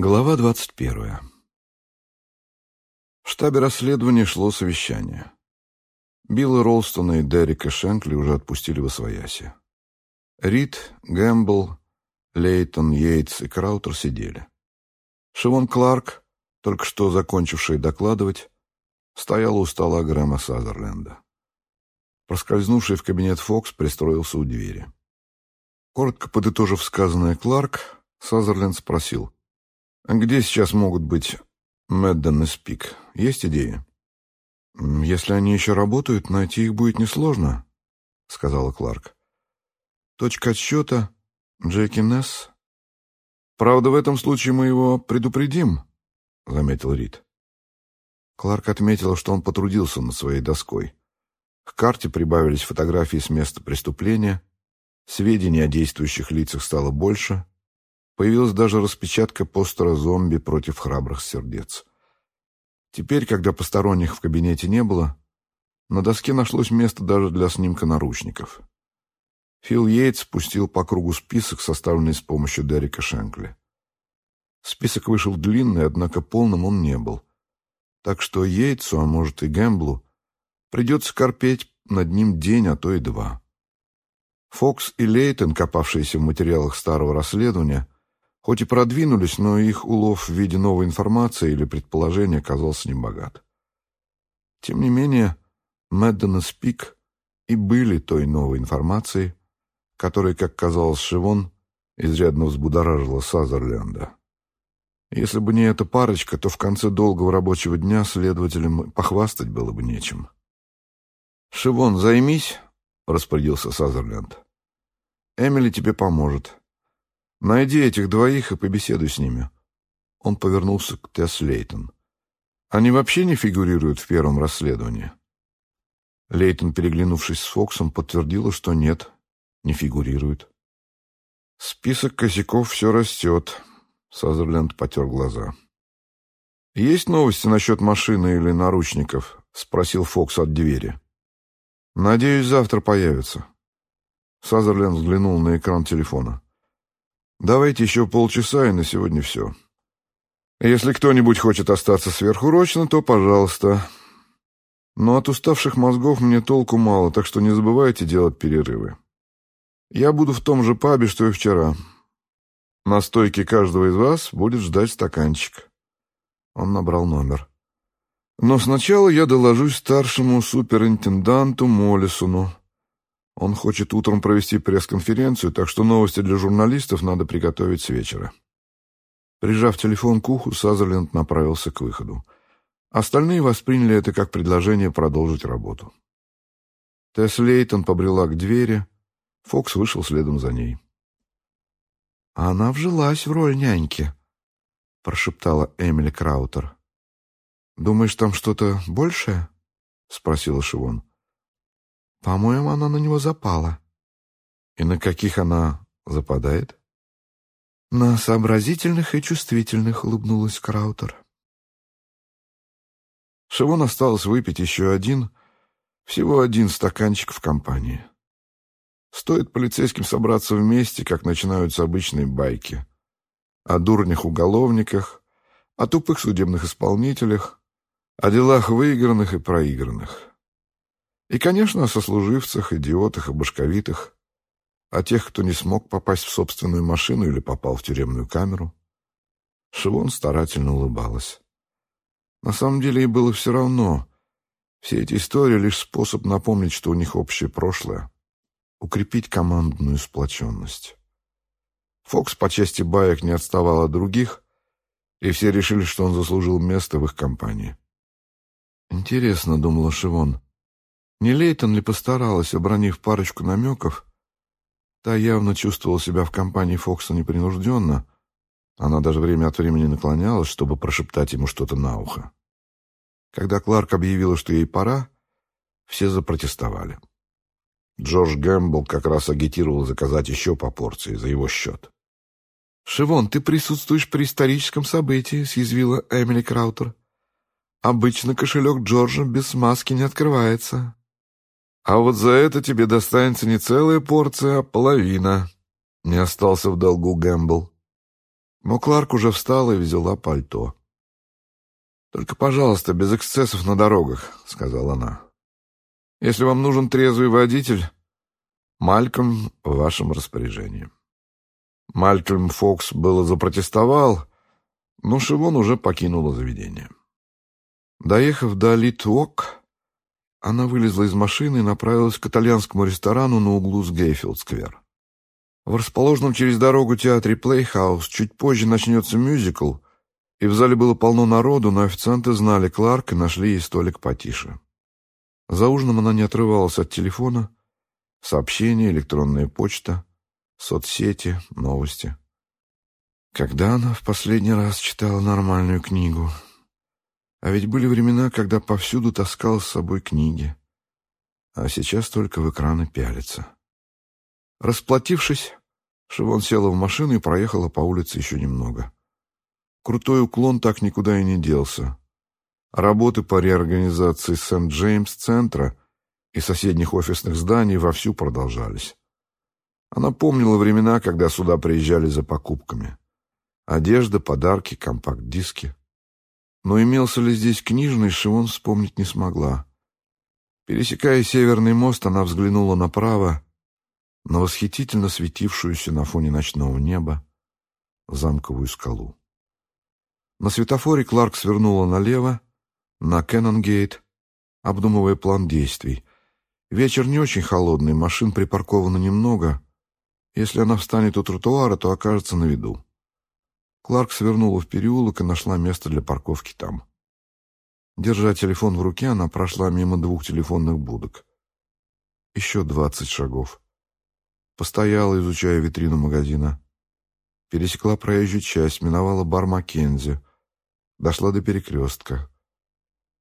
Глава двадцать первая. В штабе расследования шло совещание. Билла Ролстона и Дерека Шенкли уже отпустили восвояси. Рид, Гэмбл, Лейтон, Йейтс и Краутер сидели. Шивон Кларк, только что закончившая докладывать, стояла у стола Грэма Сазерленда. Проскользнувший в кабинет Фокс пристроился у двери. Коротко подытожив сказанное Кларк, Сазерленд спросил — где сейчас могут быть Мэдден и Спик? Есть идеи? Если они еще работают, найти их будет несложно, сказала Кларк. Точка отсчета Джеки Несс. Правда, в этом случае мы его предупредим, заметил Рид. Кларк отметила, что он потрудился над своей доской. К карте прибавились фотографии с места преступления, сведений о действующих лицах стало больше, Появилась даже распечатка постера зомби против храбрых сердец. Теперь, когда посторонних в кабинете не было, на доске нашлось место даже для снимка наручников. Фил Йейтс спустил по кругу список, составленный с помощью Дерека Шенкли. Список вышел длинный, однако полным он не был. Так что Йейтсу, а может и Гэмблу, придется корпеть над ним день, а то и два. Фокс и Лейтон, копавшиеся в материалах старого расследования, Хоть и продвинулись, но их улов в виде новой информации или предположения оказался небогат. Тем не менее, Мэдден и Спик и были той новой информацией, которая, как казалось Шивон, изрядно взбудоражила Сазерленда. Если бы не эта парочка, то в конце долгого рабочего дня следователям похвастать было бы нечем. «Шивон, займись», — распорядился Сазерленд. «Эмили тебе поможет. Найди этих двоих и побеседуй с ними. Он повернулся к Тесс Лейтон. Они вообще не фигурируют в первом расследовании? Лейтон, переглянувшись с Фоксом, подтвердила, что нет, не фигурируют. Список косяков все растет. Сазерленд потер глаза. «Есть новости насчет машины или наручников?» — спросил Фокс от двери. «Надеюсь, завтра появятся». Сазерленд взглянул на экран телефона. Давайте еще полчаса, и на сегодня все. Если кто-нибудь хочет остаться сверхурочно, то пожалуйста. Но от уставших мозгов мне толку мало, так что не забывайте делать перерывы. Я буду в том же пабе, что и вчера. На стойке каждого из вас будет ждать стаканчик. Он набрал номер. Но сначала я доложусь старшему суперинтенданту Моллисону. Он хочет утром провести пресс-конференцию, так что новости для журналистов надо приготовить с вечера. Прижав телефон к уху, Сазерленд направился к выходу. Остальные восприняли это как предложение продолжить работу. Тесс Лейтон побрела к двери. Фокс вышел следом за ней. «Она вжилась в роль няньки», — прошептала Эмили Краутер. «Думаешь, там что-то большее?» — спросила Шивон. По-моему, она на него запала. И на каких она западает? На сообразительных и чувствительных, улыбнулась Краутер. Шивон осталось выпить еще один, всего один стаканчик в компании. Стоит полицейским собраться вместе, как начинаются обычные байки. О дурнях-уголовниках, о тупых судебных исполнителях, о делах выигранных и проигранных. И, конечно, о сослуживцах, идиотах и башковитых, о тех, кто не смог попасть в собственную машину или попал в тюремную камеру. Шивон старательно улыбалась. На самом деле ей было все равно. Все эти истории — лишь способ напомнить, что у них общее прошлое, укрепить командную сплоченность. Фокс по части баек не отставал от других, и все решили, что он заслужил место в их компании. «Интересно», — думала Шивон, — не Лейтон ли постаралась, обронив парочку намеков? Та явно чувствовала себя в компании Фокса непринужденно. Она даже время от времени наклонялась, чтобы прошептать ему что-то на ухо. Когда Кларк объявила, что ей пора, все запротестовали. Джордж Гэмбл как раз агитировал заказать еще по порции за его счет. «Шивон, ты присутствуешь при историческом событии», — съязвила Эмили Краутер. «Обычно кошелек Джорджа без маски не открывается». А вот за это тебе достанется не целая порция, а половина. Не остался в долгу Гэмбл. Но Кларк уже встала и взяла пальто. «Только, пожалуйста, без эксцессов на дорогах», — сказала она. «Если вам нужен трезвый водитель, Мальком в вашем распоряжении». Малькольм Фокс было запротестовал, но Шивон уже покинула заведение. Доехав до Лит-уок, она вылезла из машины и направилась к итальянскому ресторану на углу с Гейфилд-сквер. В расположенном через дорогу театре Плейхаус чуть позже начнется мюзикл, и в зале было полно народу, но официанты знали Кларк и нашли ей столик потише. За ужином она не отрывалась от телефона, сообщения, электронная почта, соцсети, новости. Когда она в последний раз читала нормальную книгу? А ведь были времена, когда повсюду таскал с собой книги, а сейчас только в экраны пялится. Расплатившись, Шивон села в машину и проехала по улице еще немного. Крутой уклон так никуда и не делся. Работы по реорганизации Сент-Джеймс-центра и соседних офисных зданий вовсю продолжались. Она помнила времена, когда сюда приезжали за покупками. Одежда, подарки, компакт-диски. Но имелся ли здесь книжный, Шивон вспомнить не смогла. Пересекая Северный мост, она взглянула направо, на восхитительно светившуюся на фоне ночного неба замковую скалу. На светофоре Кларк свернула налево, на Кеннонгейт, обдумывая план действий. Вечер не очень холодный, машин припарковано немного. Если она встанет у тротуара, то окажется на виду. Кларк свернула в переулок и нашла место для парковки там. Держа телефон в руке, она прошла мимо двух телефонных будок. Еще двадцать шагов. Постояла, изучая витрину магазина. Пересекла проезжую часть, миновала бар Маккензи. Дошла до перекрестка.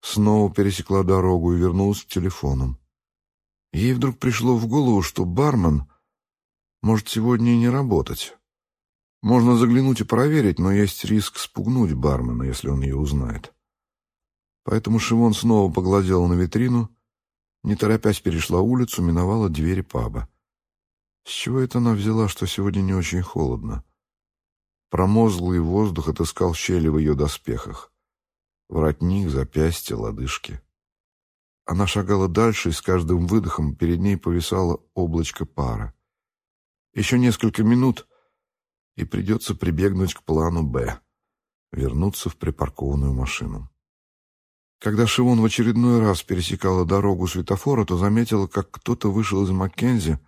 Снова пересекла дорогу и вернулась к телефонам. Ей вдруг пришло в голову, что бармен может сегодня и не работать. Можно заглянуть и проверить, но есть риск спугнуть бармена, если он ее узнает. Поэтому Шивон снова поглазела на витрину, не торопясь перешла улицу, миновала двери паба. С чего это она взяла, что сегодня не очень холодно? Промозглый воздух отыскал щели в ее доспехах. Воротник, запястье, лодыжки. Она шагала дальше, и с каждым выдохом перед ней повисало облачко пара. Еще несколько минут, и придется прибегнуть к плану «Б» — вернуться в припаркованную машину. Когда Шивон в очередной раз пересекала дорогу светофора, то заметила, как кто-то вышел из Маккензи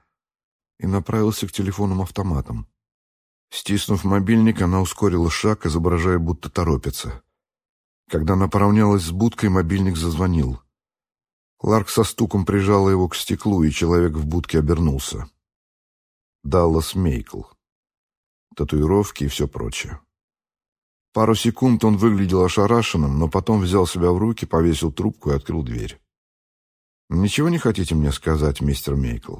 и направился к телефонам-автоматам. Стиснув мобильник, она ускорила шаг, изображая, будто торопится. Когда она поравнялась с будкой, мобильник зазвонил. Кларк со стуком прижала его к стеклу, и человек в будке обернулся. Даллас Мейкл. Татуировки и все прочее. Пару секунд он выглядел ошарашенным, но потом взял себя в руки, повесил трубку и открыл дверь. «Ничего не хотите мне сказать, мистер Мейкл?»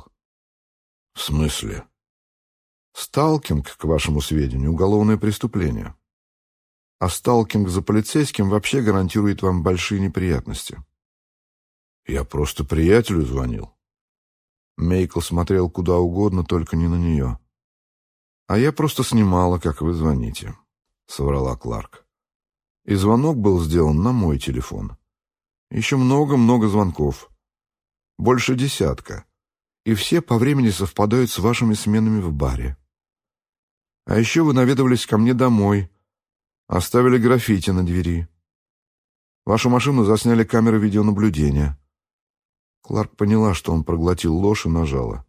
«В смысле?» «Сталкинг, к вашему сведению, уголовное преступление. А сталкинг за полицейским вообще гарантирует вам большие неприятности». «Я просто приятелю звонил». Мейкл смотрел куда угодно, только не на нее. «А я просто снимала, как вы звоните», — соврала Кларк. И звонок был сделан на мой телефон. Еще много-много звонков. Больше десятка. И все по времени совпадают с вашими сменами в баре. А еще вы наведывались ко мне домой, оставили граффити на двери. Вашу машину засняли камеры видеонаблюдения. Кларк поняла, что он проглотил ложь и нажала.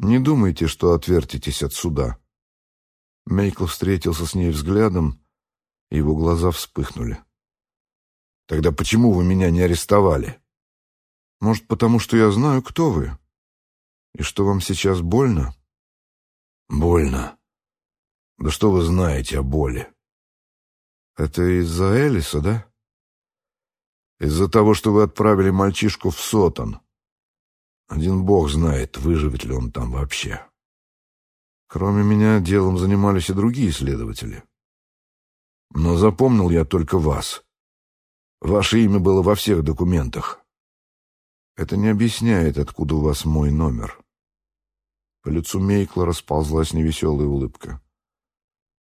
«Не думайте, что отвертитесь от суда». Мейкл встретился с ней взглядом, и его глаза вспыхнули. «Тогда почему вы меня не арестовали?» «Может, потому что я знаю, кто вы? И что вам сейчас больно?» «Больно. Да что вы знаете о боли?» «Это из-за Элиса, да?» Из-за того, что вы отправили мальчишку в Сотон. Один бог знает, выживет ли он там вообще. Кроме меня, делом занимались и другие следователи. Но запомнил я только вас. Ваше имя было во всех документах. Это не объясняет, откуда у вас мой номер. По лицу Мейкла расползлась невеселая улыбка.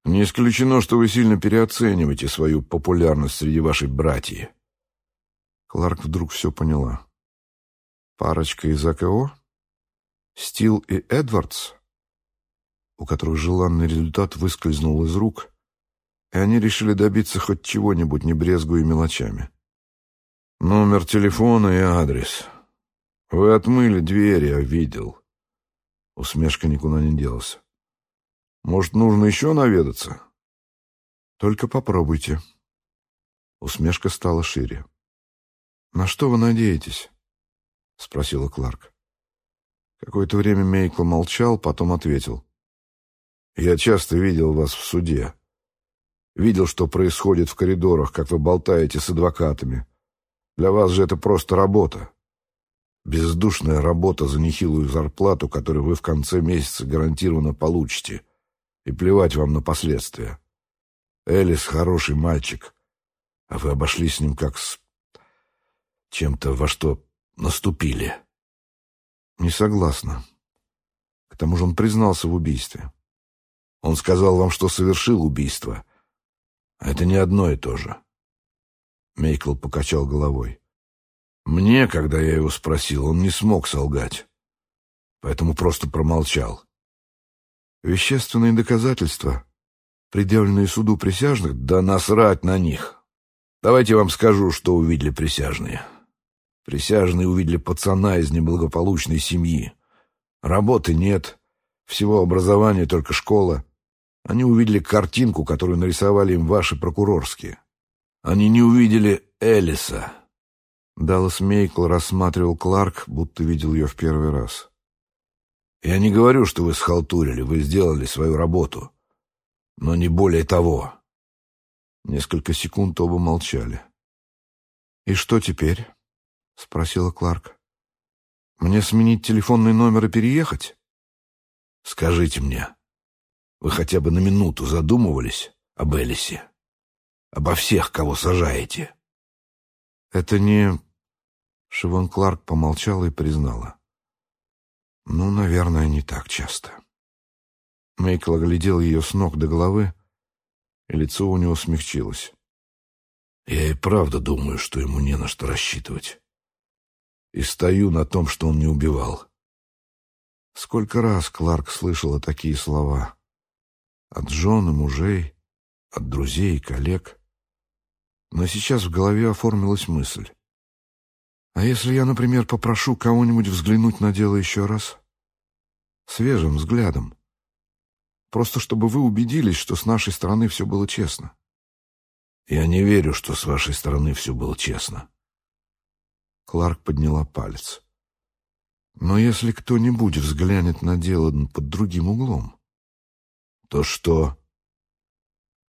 Не исключено, что вы сильно переоцениваете свою популярность среди вашей братьи. Кларк вдруг все поняла. Парочка из АКО? Стил и Эдвардс? У которых желанный результат выскользнул из рук, и они решили добиться хоть чего-нибудь, не брезгуя мелочами. Номер телефона и адрес. Вы отмыли двери, я видел. Усмешка никуда не делась. Может, нужно еще наведаться? Только попробуйте. Усмешка стала шире. На что вы надеетесь? Спросила Кларк. Какое-то время Мейкл молчал, потом ответил. Я часто видел вас в суде. Видел, что происходит в коридорах, как вы болтаете с адвокатами. Для вас же это просто работа. Бездушная работа за нехилую зарплату, которую вы в конце месяца гарантированно получите. И плевать вам на последствия. Элис хороший мальчик, а вы обошлись с ним как с чем-то, во что наступили. Не согласна. К тому же он признался в убийстве. Он сказал вам, что совершил убийство. Это не одно и то же. Мейкл покачал головой. Мне, когда я его спросил, он не смог солгать. Поэтому просто промолчал. Вещественные доказательства, предъявленные суду присяжных, да насрать на них. Давайте вам скажу, что увидели присяжные. Присяжные увидели пацана из неблагополучной семьи. Работы нет, всего образования только школа. Они увидели картинку, которую нарисовали им ваши прокурорские. Они не увидели Элиса. Даллас Мейкл рассматривал Кларк, будто видел ее в первый раз. «Я не говорю, что вы схалтурили, вы сделали свою работу. Но не более того». Несколько секунд оба молчали. «И что теперь?» — спросила Кларк. «Мне сменить телефонный номер и переехать?» «Скажите мне, вы хотя бы на минуту задумывались об Элисе?» обо всех, кого сажаете. Это не... Шивон Кларк помолчала и признала. Ну, наверное, не так часто. Мейкл оглядел ее с ног до головы, и лицо у него смягчилось. Я и правда думаю, что ему не на что рассчитывать. И стою на том, что он не убивал. Сколько раз Кларк слышала такие слова. От жен и мужей, от друзей и коллег но сейчас в голове оформилась мысль. А если я, например, попрошу кого-нибудь взглянуть на дело еще раз? Свежим взглядом. Просто чтобы вы убедились, что с нашей стороны все было честно. Я не верю, что с вашей стороны все было честно. Кларк подняла палец. Но если кто-нибудь взглянет на дело под другим углом, то что?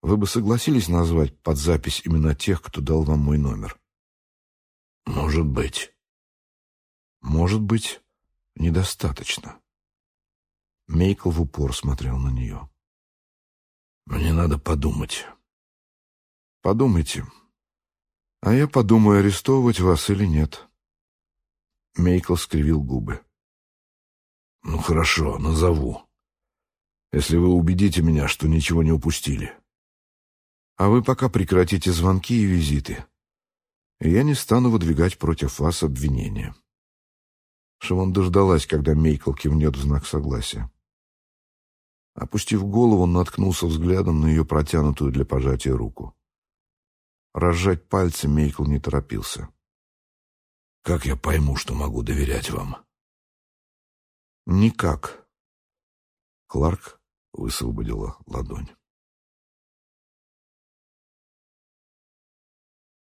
Вы бы согласились назвать под запись именно тех, кто дал вам мой номер? Может быть. Может быть, недостаточно. Мейкл в упор смотрел на нее. Мне надо подумать. Подумайте. А я подумаю, арестовывать вас или нет. Мейкл скривил губы. Ну хорошо, назову. Если вы убедите меня, что ничего не упустили. А вы пока прекратите звонки и визиты. И я не стану выдвигать против вас обвинения. Шивон дождалась, когда Мейкл кивнет в знак согласия. Опустив голову, он наткнулся взглядом на ее протянутую для пожатия руку. Разжать пальцы Мейкл не торопился. «Как я пойму, что могу доверять вам?» «Никак». Кларк высвободила ладонь.